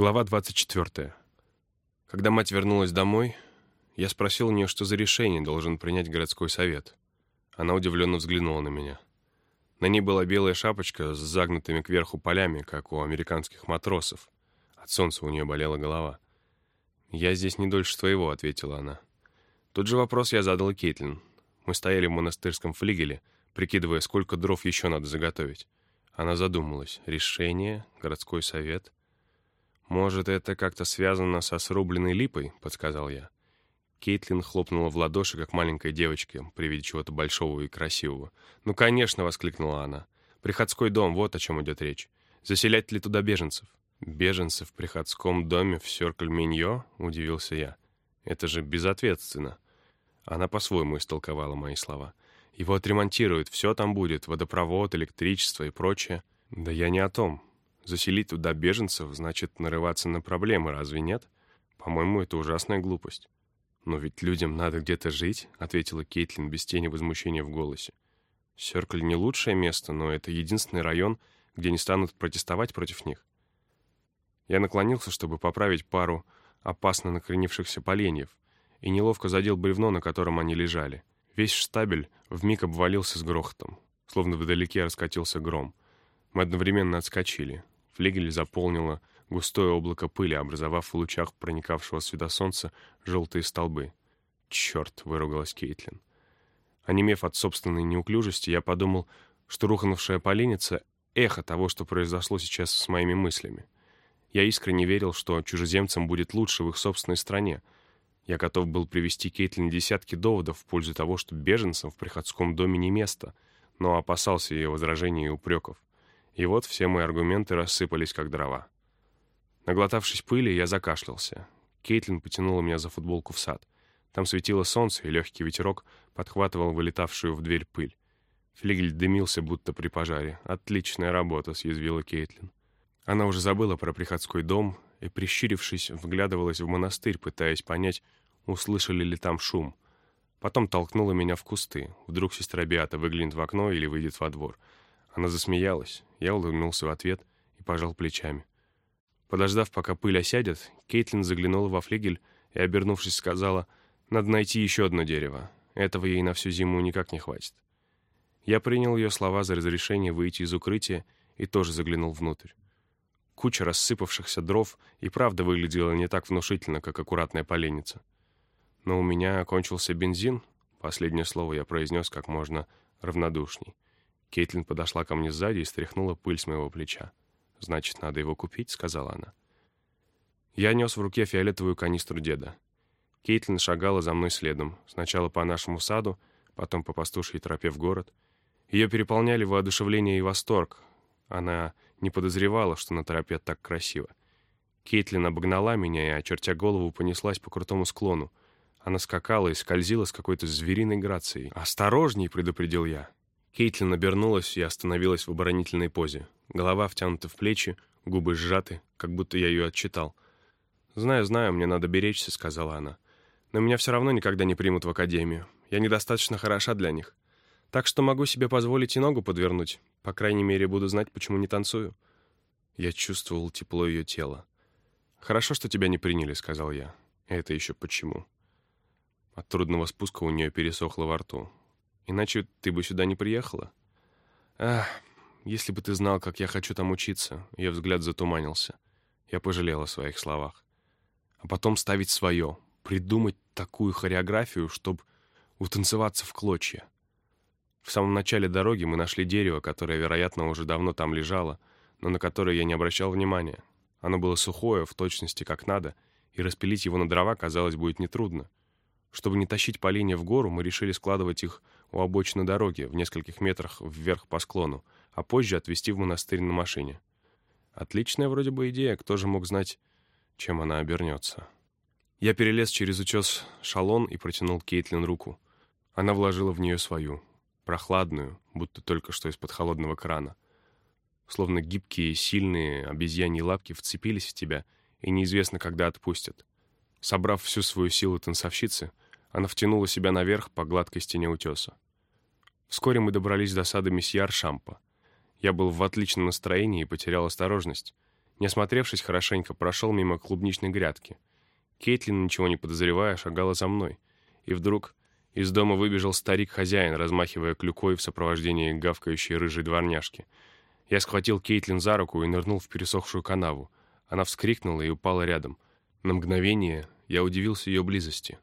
Глава 24. Когда мать вернулась домой, я спросил у нее, что за решение должен принять городской совет. Она удивленно взглянула на меня. На ней была белая шапочка с загнутыми кверху полями, как у американских матросов. От солнца у нее болела голова. «Я здесь не дольше твоего», — ответила она. Тот же вопрос я задал Кейтлин. Мы стояли в монастырском флигеле, прикидывая, сколько дров еще надо заготовить. Она задумалась. Решение, городской совет — «Может, это как-то связано со срубленной липой?» — подсказал я. Кейтлин хлопнула в ладоши, как маленькая девочка, при виде чего-то большого и красивого. «Ну, конечно!» — воскликнула она. «Приходской дом, вот о чем идет речь. Заселять ли туда беженцев?» «Беженцев в приходском доме в Сёркль-Миньо?» — удивился я. «Это же безответственно». Она по-своему истолковала мои слова. «Его отремонтируют, все там будет, водопровод, электричество и прочее». «Да я не о том. Заселить туда беженцев значит нарываться на проблемы, разве нет? По-моему, это ужасная глупость. «Но ведь людям надо где-то жить», — ответила Кейтлин без тени возмущения в голосе. «Сёркль не лучшее место, но это единственный район, где не станут протестовать против них». Я наклонился, чтобы поправить пару опасно накренившихся поленьев, и неловко задел бревно, на котором они лежали. Весь штабель вмиг обвалился с грохотом, словно вдалеке раскатился гром. Мы одновременно отскочили. Флигель заполнило густое облако пыли, образовав в лучах проникавшего света солнца желтые столбы. «Черт!» — выругалась Кейтлин. Онемев от собственной неуклюжести, я подумал, что рухнувшая поленница — эхо того, что произошло сейчас с моими мыслями. Я искренне верил, что чужеземцам будет лучше в их собственной стране. Я готов был привести Кейтлин десятки доводов в пользу того, что беженцам в приходском доме не место, но опасался ее возражений и упреков. И вот все мои аргументы рассыпались, как дрова. Наглотавшись пыли, я закашлялся. Кейтлин потянула меня за футболку в сад. Там светило солнце, и легкий ветерок подхватывал вылетавшую в дверь пыль. Флигель дымился, будто при пожаре. «Отличная работа», — съязвила Кейтлин. Она уже забыла про приходской дом и, прищурившись, вглядывалась в монастырь, пытаясь понять, услышали ли там шум. Потом толкнула меня в кусты. Вдруг сестра Биата выглянет в окно или выйдет во двор. Она засмеялась. Я улыбнулся в ответ и пожал плечами. Подождав, пока пыль осядет, Кейтлин заглянула во флигель и, обернувшись, сказала, «Надо найти еще одно дерево. Этого ей на всю зиму никак не хватит». Я принял ее слова за разрешение выйти из укрытия и тоже заглянул внутрь. Куча рассыпавшихся дров и правда выглядела не так внушительно, как аккуратная поленница. Но у меня окончился бензин. Последнее слово я произнес как можно равнодушней. Кейтлин подошла ко мне сзади и стряхнула пыль с моего плеча. «Значит, надо его купить», — сказала она. Я нес в руке фиолетовую канистру деда. Кейтлин шагала за мной следом, сначала по нашему саду, потом по пастушьей тропе в город. Ее переполняли воодушевление и восторг. Она не подозревала, что на тропе так красиво. Кейтлин обогнала меня и, очертя голову, понеслась по крутому склону. Она скакала и скользила с какой-то звериной грацией. «Осторожней!» — предупредил я. Кейтлин обернулась и остановилась в оборонительной позе. Голова втянута в плечи, губы сжаты, как будто я ее отчитал. «Знаю, знаю, мне надо беречься», — сказала она. «Но меня все равно никогда не примут в академию. Я недостаточно хороша для них. Так что могу себе позволить и ногу подвернуть. По крайней мере, буду знать, почему не танцую». Я чувствовал тепло ее тела. «Хорошо, что тебя не приняли», — сказал я. «Это еще почему?» От трудного спуска у нее пересохло во рту. Иначе ты бы сюда не приехала. Ах, если бы ты знал, как я хочу там учиться. Ее взгляд затуманился. Я пожалел о своих словах. А потом ставить свое. Придумать такую хореографию, чтобы утанцеваться в клочья. В самом начале дороги мы нашли дерево, которое, вероятно, уже давно там лежало, но на которое я не обращал внимания. Оно было сухое, в точности как надо, и распилить его на дрова, казалось, будет нетрудно. Чтобы не тащить поленья в гору, мы решили складывать их у обочины дороги, в нескольких метрах вверх по склону, а позже отвезти в монастырь на машине. Отличная вроде бы идея, кто же мог знать, чем она обернется. Я перелез через утес шалон и протянул Кейтлин руку. Она вложила в нее свою, прохладную, будто только что из-под холодного крана. Словно гибкие, сильные обезьяньи лапки вцепились в тебя и неизвестно, когда отпустят. Собрав всю свою силу танцовщицы, она втянула себя наверх по гладкой стене утеса. Вскоре мы добрались до сада месье Аршампа. Я был в отличном настроении и потерял осторожность. Не осмотревшись хорошенько, прошел мимо клубничной грядки. Кейтлин, ничего не подозревая, шагала за мной. И вдруг из дома выбежал старик-хозяин, размахивая клюкой в сопровождении гавкающей рыжей дворняжки. Я схватил Кейтлин за руку и нырнул в пересохшую канаву. Она вскрикнула и упала рядом. На мгновение я удивился ее близости.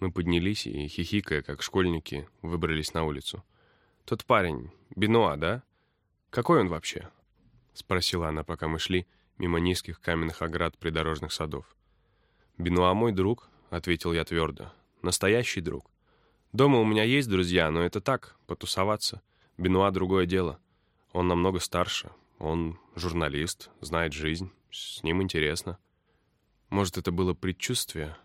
Мы поднялись и, хихикая, как школьники, выбрались на улицу. «Тот парень, Бенуа, да? Какой он вообще?» — спросила она, пока мы шли мимо низких каменных оград придорожных садов. «Бенуа мой друг», — ответил я твердо. «Настоящий друг. Дома у меня есть друзья, но это так, потусоваться. Бенуа — другое дело. Он намного старше. Он журналист, знает жизнь. С ним интересно». Может, это было предчувствие,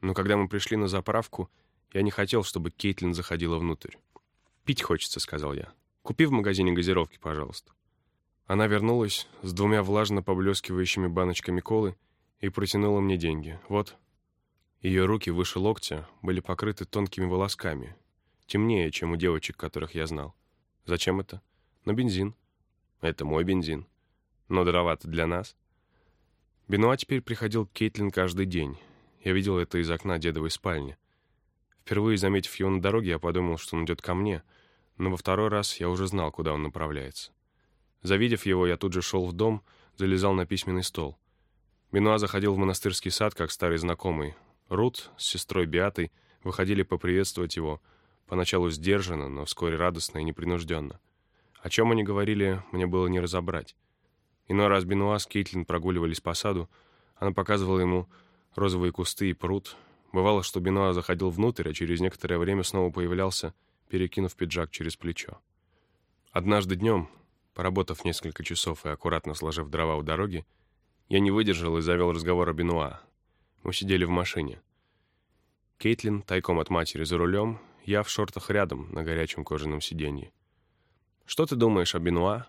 но когда мы пришли на заправку, я не хотел, чтобы Кейтлин заходила внутрь. «Пить хочется», — сказал я. «Купи в магазине газировки, пожалуйста». Она вернулась с двумя влажно поблескивающими баночками колы и протянула мне деньги. Вот. Ее руки выше локтя были покрыты тонкими волосками, темнее, чем у девочек, которых я знал. Зачем это? На бензин. Это мой бензин. Но дороговато для нас. Бенуа теперь приходил к Кейтлин каждый день. Я видел это из окна дедовой спальни. Впервые заметив его на дороге, я подумал, что он идет ко мне, но во второй раз я уже знал, куда он направляется. Завидев его, я тут же шел в дом, залезал на письменный стол. Бенуа заходил в монастырский сад, как старый знакомый. Рут с сестрой Биатой выходили поприветствовать его, поначалу сдержанно, но вскоре радостно и непринужденно. О чем они говорили, мне было не разобрать. Иной раз Бенуа с Кейтлин прогуливались по саду, она показывала ему розовые кусты и пруд. Бывало, что Бенуа заходил внутрь, а через некоторое время снова появлялся, перекинув пиджак через плечо. Однажды днем, Поработав несколько часов и аккуратно сложив дрова у дороги, я не выдержал и завел разговор о Бенуа. Мы сидели в машине. Кейтлин тайком от матери за рулем, я в шортах рядом на горячем кожаном сиденье. «Что ты думаешь о Бенуа?»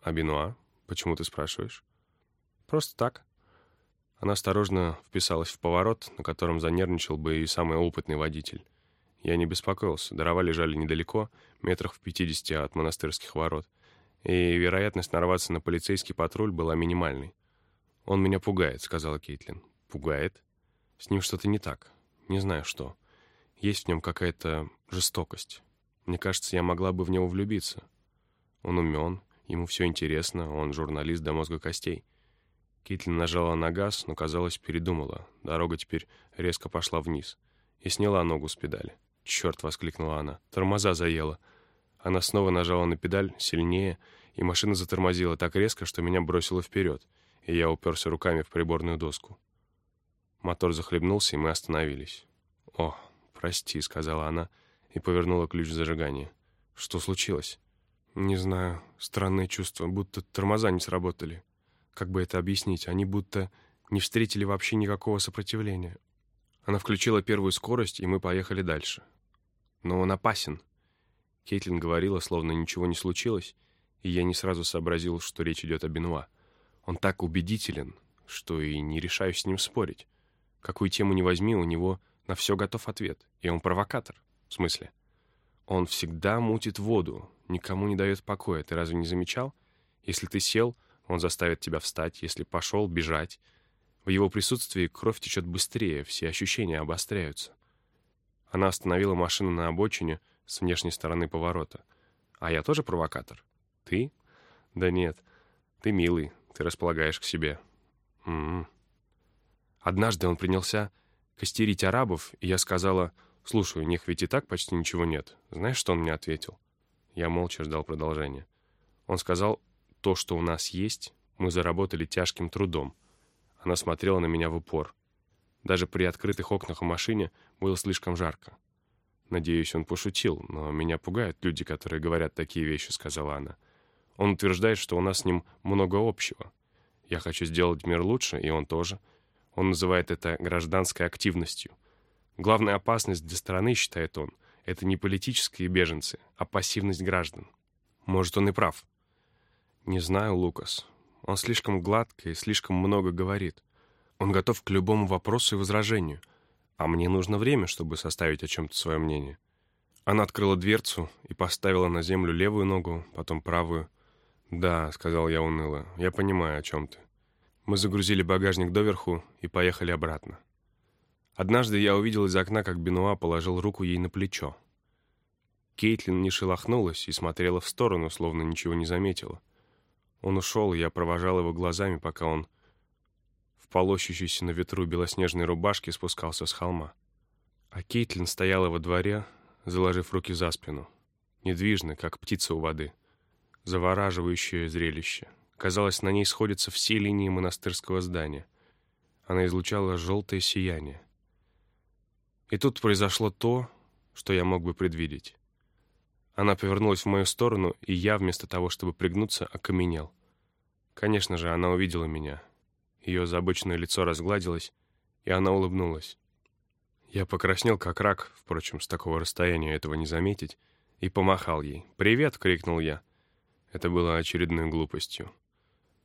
«О Бенуа? Почему ты спрашиваешь?» «Просто так». Она осторожно вписалась в поворот, на котором занервничал бы и самый опытный водитель. Я не беспокоился, дрова лежали недалеко, метрах в пятидесяти от монастырских ворот — и вероятность нарваться на полицейский патруль была минимальной. «Он меня пугает», — сказала Кейтлин. «Пугает? С ним что-то не так. Не знаю что. Есть в нем какая-то жестокость. Мне кажется, я могла бы в него влюбиться. Он умен, ему все интересно, он журналист до мозга костей». Кейтлин нажала на газ, но, казалось, передумала. Дорога теперь резко пошла вниз. И сняла ногу с педали. «Черт!» — воскликнула она. «Тормоза заела!» Она снова нажала на педаль, сильнее, и машина затормозила так резко, что меня бросило вперед, и я уперся руками в приборную доску. Мотор захлебнулся, и мы остановились. «О, прости», — сказала она и повернула ключ в зажигание. «Что случилось?» «Не знаю. Странное чувство, будто тормоза не сработали. Как бы это объяснить? Они будто не встретили вообще никакого сопротивления». Она включила первую скорость, и мы поехали дальше. «Но он опасен», Кейтлин говорила, словно ничего не случилось, и я не сразу сообразил, что речь идет о Бенуа. Он так убедителен, что и не решаюсь с ним спорить. Какую тему не возьми, у него на все готов ответ. И он провокатор. В смысле? Он всегда мутит воду, никому не дает покоя. Ты разве не замечал? Если ты сел, он заставит тебя встать. Если пошел, бежать. В его присутствии кровь течет быстрее, все ощущения обостряются. Она остановила машину на обочине, с внешней стороны поворота. А я тоже провокатор? Ты? Да нет. Ты милый, ты располагаешь к себе. М м-м. -м. Однажды он принялся костерить арабов, и я сказала, «Слушай, у них ведь и так почти ничего нет». Знаешь, что он мне ответил? Я молча ждал продолжения. Он сказал, «То, что у нас есть, мы заработали тяжким трудом». Она смотрела на меня в упор. Даже при открытых окнах в машине было слишком жарко. Надеюсь, он пошутил, но меня пугают люди, которые говорят такие вещи, сказала она. Он утверждает, что у нас с ним много общего. Я хочу сделать мир лучше, и он тоже. Он называет это гражданской активностью. Главная опасность для страны, считает он, это не политические беженцы, а пассивность граждан. Может, он и прав. Не знаю, Лукас. Он слишком гладко и слишком много говорит. Он готов к любому вопросу и возражению — а мне нужно время, чтобы составить о чем-то свое мнение. Она открыла дверцу и поставила на землю левую ногу, потом правую. «Да», — сказал я уныло, — «я понимаю, о чем ты. Мы загрузили багажник доверху и поехали обратно. Однажды я увидел из окна, как Бенуа положил руку ей на плечо. Кейтлин не шелохнулась и смотрела в сторону, словно ничего не заметила. Он ушел, я провожал его глазами, пока он в полощущейся на ветру белоснежной рубашке спускался с холма. А Кейтлин стояла во дворе, заложив руки за спину, недвижно, как птица у воды. Завораживающее зрелище. Казалось, на ней сходятся все линии монастырского здания. Она излучала желтое сияние. И тут произошло то, что я мог бы предвидеть. Она повернулась в мою сторону, и я, вместо того, чтобы пригнуться, окаменел. Конечно же, она увидела меня. Ее забычное лицо разгладилось, и она улыбнулась. Я покраснел, как рак, впрочем, с такого расстояния этого не заметить, и помахал ей. «Привет!» — крикнул я. Это было очередной глупостью.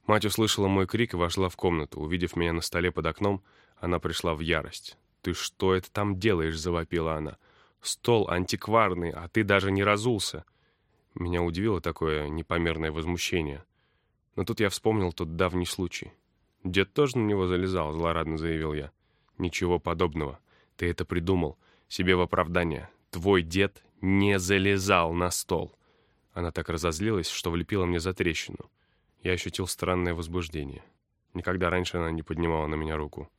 Мать услышала мой крик и вошла в комнату. Увидев меня на столе под окном, она пришла в ярость. «Ты что это там делаешь?» — завопила она. «Стол антикварный, а ты даже не разулся». Меня удивило такое непомерное возмущение. Но тут я вспомнил тот давний случай. «Дед тоже на него залезал», — злорадно заявил я. «Ничего подобного. Ты это придумал. Себе в оправдание. Твой дед не залезал на стол». Она так разозлилась, что влепила мне за трещину. Я ощутил странное возбуждение. Никогда раньше она не поднимала на меня руку.